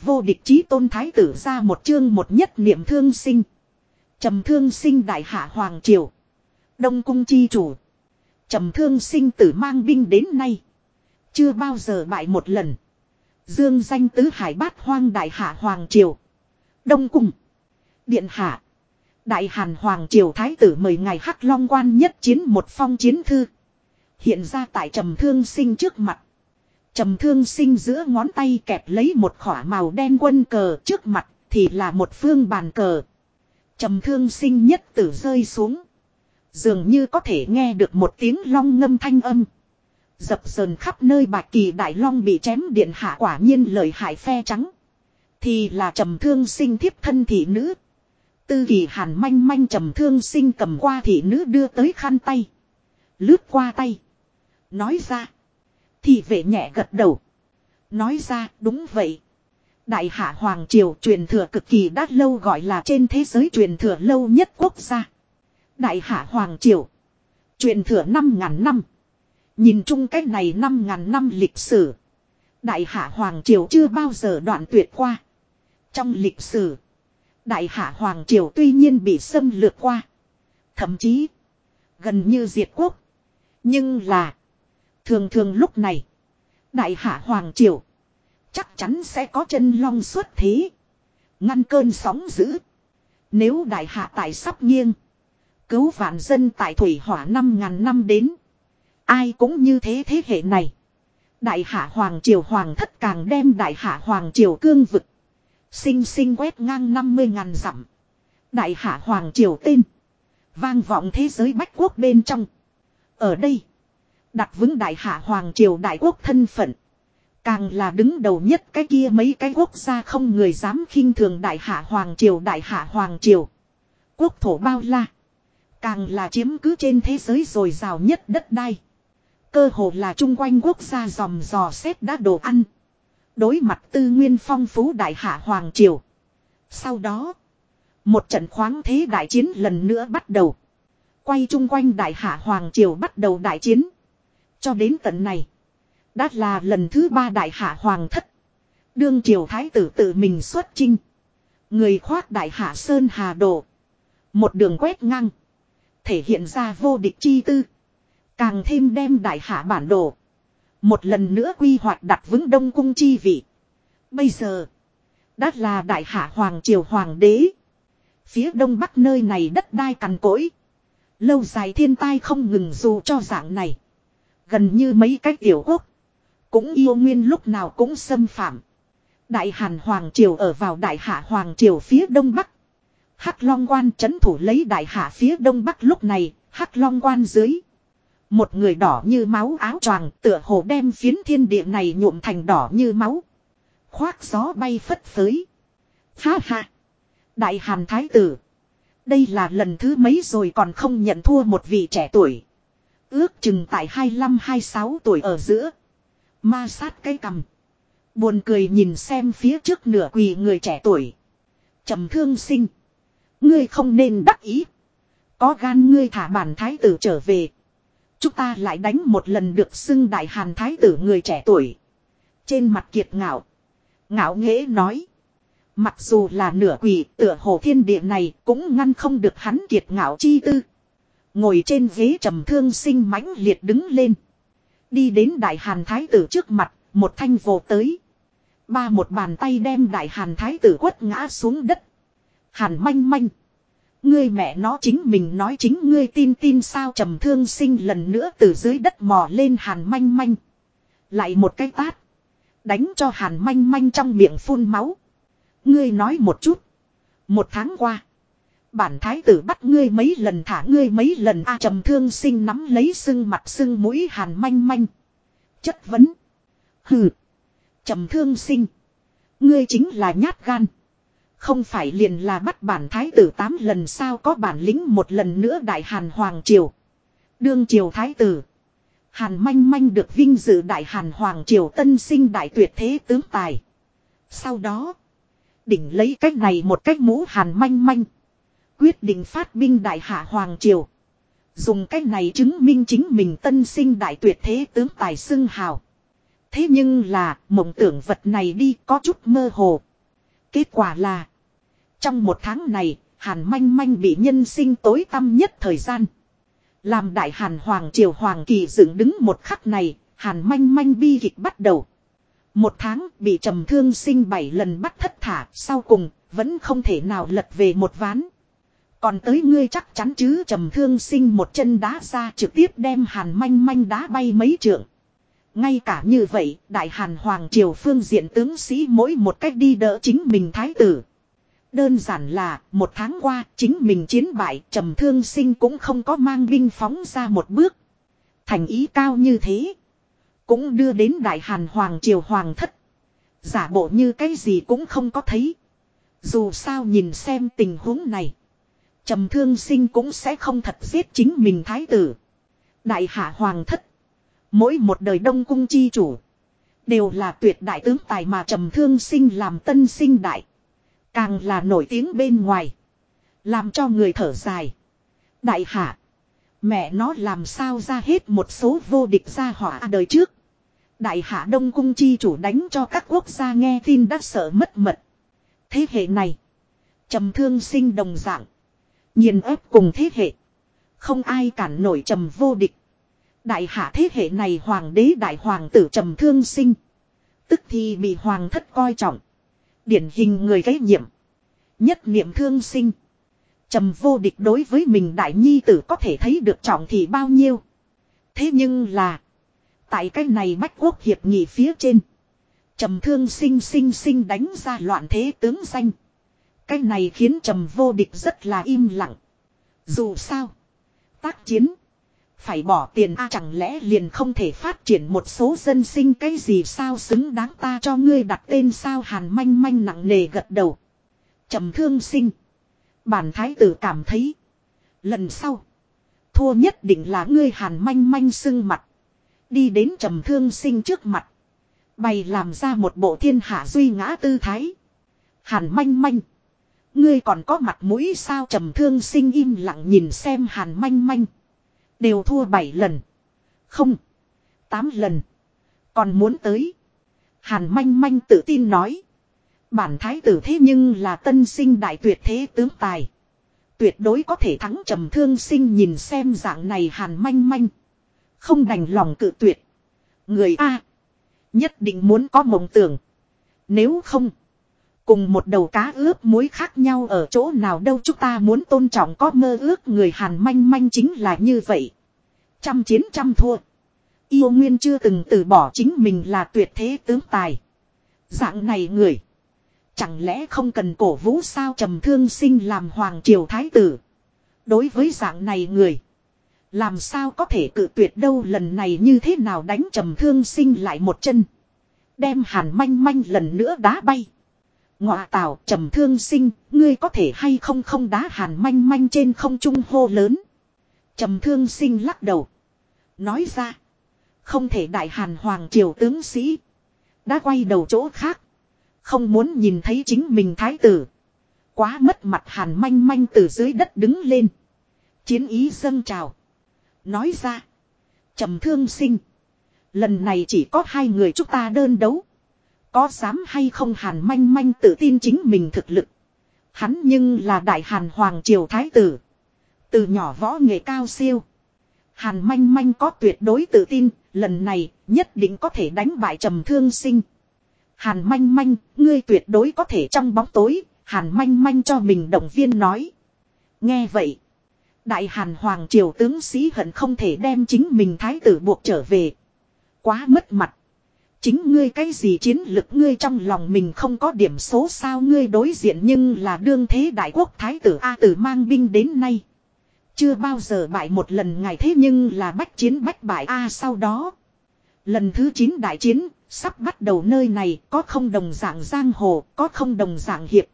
vô địch chí tôn thái tử ra một chương một nhất niệm thương sinh. Trầm thương sinh đại hạ hoàng triều. Đông cung chi chủ. Trầm thương sinh tử mang binh đến nay. Chưa bao giờ bại một lần. Dương danh tứ hải bát hoang đại hạ hoàng triều. Đông cung. Điện hạ. Đại hàn hoàng triều thái tử mời ngài hắc long quan nhất chiến một phong chiến thư. Hiện ra tại trầm thương sinh trước mặt. Trầm thương sinh giữa ngón tay kẹp lấy một khỏa màu đen quân cờ trước mặt thì là một phương bàn cờ. Trầm thương sinh nhất tử rơi xuống. Dường như có thể nghe được một tiếng long ngâm thanh âm. Dập dờn khắp nơi bạch kỳ đại long bị chém điện hạ quả nhiên lời hại phe trắng. Thì là trầm thương sinh thiếp thân thị nữ. Tư kỳ hàn manh manh trầm thương sinh cầm qua thị nữ đưa tới khăn tay. Lướt qua tay. Nói ra. Thị vệ nhẹ gật đầu. Nói ra, đúng vậy. Đại hạ Hoàng Triều truyền thừa cực kỳ đắt lâu gọi là trên thế giới truyền thừa lâu nhất quốc gia. Đại hạ Hoàng Triều. Truyền thừa 5.000 năm. Nhìn chung cách này 5.000 năm lịch sử. Đại hạ Hoàng Triều chưa bao giờ đoạn tuyệt qua. Trong lịch sử. Đại hạ Hoàng Triều tuy nhiên bị xâm lược qua. Thậm chí. Gần như diệt quốc. Nhưng là. Thường thường lúc này. Đại hạ Hoàng Triều. Chắc chắn sẽ có chân long xuất thế. Ngăn cơn sóng dữ. Nếu đại hạ tại sắp nghiêng. Cứu vạn dân tại thủy hỏa năm ngàn năm đến. Ai cũng như thế thế hệ này. Đại hạ Hoàng Triều Hoàng thất càng đem đại hạ Hoàng Triều cương vực. Sinh sinh quét ngang 50 ngàn dặm. Đại hạ Hoàng Triều tên. Vang vọng thế giới bách quốc bên trong. Ở đây. Đặt vững đại hạ Hoàng Triều đại quốc thân phận. Càng là đứng đầu nhất cái kia mấy cái quốc gia không người dám khinh thường đại hạ Hoàng Triều đại hạ Hoàng Triều. Quốc thổ bao la. Càng là chiếm cứ trên thế giới rồi rào nhất đất đai. Cơ hồ là chung quanh quốc gia dòm dò xét đã đồ ăn. Đối mặt tư nguyên phong phú đại hạ Hoàng Triều. Sau đó. Một trận khoáng thế đại chiến lần nữa bắt đầu. Quay chung quanh đại hạ Hoàng Triều bắt đầu đại chiến. Cho đến tận này. Đã là lần thứ ba đại hạ Hoàng thất. Đương triều thái tử tự mình xuất chinh. Người khoác đại hạ Sơn Hà Đồ. Một đường quét ngang. Thể hiện ra vô địch chi tư. Càng thêm đem đại hạ bản đồ. Một lần nữa quy hoạch đặt vững đông cung chi vị. Bây giờ. Đã là đại hạ hoàng triều hoàng đế. Phía đông bắc nơi này đất đai cằn cỗi. Lâu dài thiên tai không ngừng dù cho dạng này. Gần như mấy cái tiểu quốc. Cũng yêu nguyên lúc nào cũng xâm phạm. Đại Hàn Hoàng Triều ở vào Đại Hạ Hoàng Triều phía đông bắc. Hắc Long Quan chấn thủ lấy Đại Hạ phía đông bắc lúc này, Hắc Long Quan dưới. Một người đỏ như máu áo choàng tựa hồ đem phiến thiên địa này nhuộm thành đỏ như máu. Khoác gió bay phất phới. Ha ha. Đại Hàn Thái Tử. Đây là lần thứ mấy rồi còn không nhận thua một vị trẻ tuổi. Ước chừng tại 25-26 tuổi ở giữa. Ma sát cái cầm. Buồn cười nhìn xem phía trước nửa quỳ người trẻ tuổi. trầm thương sinh. Ngươi không nên đắc ý. Có gan ngươi thả bản thái tử trở về. Chúng ta lại đánh một lần được xưng đại hàn thái tử người trẻ tuổi. Trên mặt kiệt ngạo. Ngạo nghễ nói. Mặc dù là nửa quỷ tựa hồ thiên địa này cũng ngăn không được hắn kiệt ngạo chi tư. Ngồi trên ghế trầm thương sinh mãnh liệt đứng lên. Đi đến đại hàn thái tử trước mặt, một thanh vồ tới. Ba một bàn tay đem đại hàn thái tử quất ngã xuống đất. Hàn manh manh. Ngươi mẹ nó chính mình nói chính ngươi tin tin sao trầm thương sinh lần nữa từ dưới đất mò lên hàn manh manh. Lại một cái tát. Đánh cho hàn manh manh trong miệng phun máu. Ngươi nói một chút. Một tháng qua. Bản thái tử bắt ngươi mấy lần thả ngươi mấy lần a trầm thương sinh nắm lấy sưng mặt sưng mũi hàn manh manh. Chất vấn. Hừ. Trầm thương sinh. Ngươi chính là nhát gan. Không phải liền là bắt bản thái tử tám lần sao có bản lĩnh một lần nữa đại hàn hoàng triều. Đương triều thái tử. Hàn manh manh được vinh dự đại hàn hoàng triều tân sinh đại tuyệt thế tướng tài. Sau đó. Đỉnh lấy cách này một cách mũ hàn manh manh. Quyết định phát binh đại hạ hoàng triều. Dùng cách này chứng minh chính mình tân sinh đại tuyệt thế tướng tài xưng hào. Thế nhưng là mộng tưởng vật này đi có chút mơ hồ. Kết quả là. Trong một tháng này, Hàn manh manh bị nhân sinh tối tăm nhất thời gian. Làm đại Hàn Hoàng Triều Hoàng Kỳ dựng đứng một khắc này, Hàn manh manh bi kịch bắt đầu. Một tháng bị trầm thương sinh bảy lần bắt thất thả, sau cùng, vẫn không thể nào lật về một ván. Còn tới ngươi chắc chắn chứ trầm thương sinh một chân đá ra trực tiếp đem hàn manh manh đá bay mấy trượng. Ngay cả như vậy, đại hàn hoàng triều phương diện tướng sĩ mỗi một cách đi đỡ chính mình thái tử. Đơn giản là, một tháng qua, chính mình chiến bại, trầm thương sinh cũng không có mang binh phóng ra một bước. Thành ý cao như thế. Cũng đưa đến đại hàn hoàng triều hoàng thất. Giả bộ như cái gì cũng không có thấy. Dù sao nhìn xem tình huống này trầm thương sinh cũng sẽ không thật giết chính mình thái tử. Đại hạ hoàng thất. Mỗi một đời đông cung chi chủ. Đều là tuyệt đại tướng tài mà trầm thương sinh làm tân sinh đại. Càng là nổi tiếng bên ngoài. Làm cho người thở dài. Đại hạ. Mẹ nó làm sao ra hết một số vô địch gia hỏa đời trước. Đại hạ Đông Cung chi chủ đánh cho các quốc gia nghe tin đã sợ mất mật. Thế hệ này. trầm thương sinh đồng dạng. Nhìn ép cùng thế hệ. Không ai cản nổi trầm vô địch. Đại hạ thế hệ này hoàng đế đại hoàng tử trầm thương sinh. Tức thì bị hoàng thất coi trọng. Điển hình người gây nhiệm. Nhất niệm thương sinh. Trầm vô địch đối với mình đại nhi tử có thể thấy được trọng thì bao nhiêu. Thế nhưng là. Tại cái này bách quốc hiệp nghị phía trên. Trầm thương sinh sinh sinh đánh ra loạn thế tướng danh. Cái này khiến trầm vô địch rất là im lặng. Dù sao. Tác chiến. Phải bỏ tiền a chẳng lẽ liền không thể phát triển một số dân sinh cái gì sao xứng đáng ta cho ngươi đặt tên sao hàn manh manh nặng nề gật đầu. trầm thương sinh. Bản thái tử cảm thấy. Lần sau. Thua nhất định là ngươi hàn manh manh sưng mặt. Đi đến trầm thương sinh trước mặt. Bày làm ra một bộ thiên hạ duy ngã tư thái. Hàn manh manh. Ngươi còn có mặt mũi sao trầm thương sinh im lặng nhìn xem hàn manh manh. Đều thua bảy lần. Không. Tám lần. Còn muốn tới. Hàn manh manh tự tin nói. Bản thái tử thế nhưng là tân sinh đại tuyệt thế tướng tài. Tuyệt đối có thể thắng trầm thương sinh nhìn xem dạng này hàn manh manh. Không đành lòng cự tuyệt. Người A. Nhất định muốn có mộng tưởng. Nếu không. Cùng một đầu cá ướp muối khác nhau ở chỗ nào đâu chúng ta muốn tôn trọng có mơ ước người hàn manh manh chính là như vậy. Trăm chiến trăm thua. Yêu Nguyên chưa từng từ bỏ chính mình là tuyệt thế tướng tài. Dạng này người. Chẳng lẽ không cần cổ vũ sao trầm thương sinh làm hoàng triều thái tử. Đối với dạng này người. Làm sao có thể cự tuyệt đâu lần này như thế nào đánh trầm thương sinh lại một chân. Đem hàn manh manh lần nữa đá bay. Ngọa tào trầm thương sinh, ngươi có thể hay không không đá hàn manh manh trên không trung hô lớn. Trầm thương sinh lắc đầu. Nói ra. Không thể đại hàn hoàng triều tướng sĩ. Đã quay đầu chỗ khác. Không muốn nhìn thấy chính mình thái tử. Quá mất mặt hàn manh manh từ dưới đất đứng lên. Chiến ý dâng trào. Nói ra. trầm thương sinh. Lần này chỉ có hai người chúng ta đơn đấu. Có dám hay không hàn manh manh tự tin chính mình thực lực. Hắn nhưng là đại hàn hoàng triều thái tử. Từ nhỏ võ nghệ cao siêu. Hàn manh manh có tuyệt đối tự tin, lần này nhất định có thể đánh bại trầm thương sinh. Hàn manh manh, ngươi tuyệt đối có thể trong bóng tối, hàn manh manh cho mình động viên nói. Nghe vậy, Đại Hàn Hoàng Triều tướng sĩ hận không thể đem chính mình thái tử buộc trở về. Quá mất mặt. Chính ngươi cái gì chiến lực ngươi trong lòng mình không có điểm số sao ngươi đối diện nhưng là đương thế đại quốc thái tử A tử mang binh đến nay. Chưa bao giờ bại một lần ngày thế nhưng là bách chiến bách bại A sau đó. Lần thứ 9 đại chiến, sắp bắt đầu nơi này có không đồng dạng giang hồ, có không đồng dạng hiệp.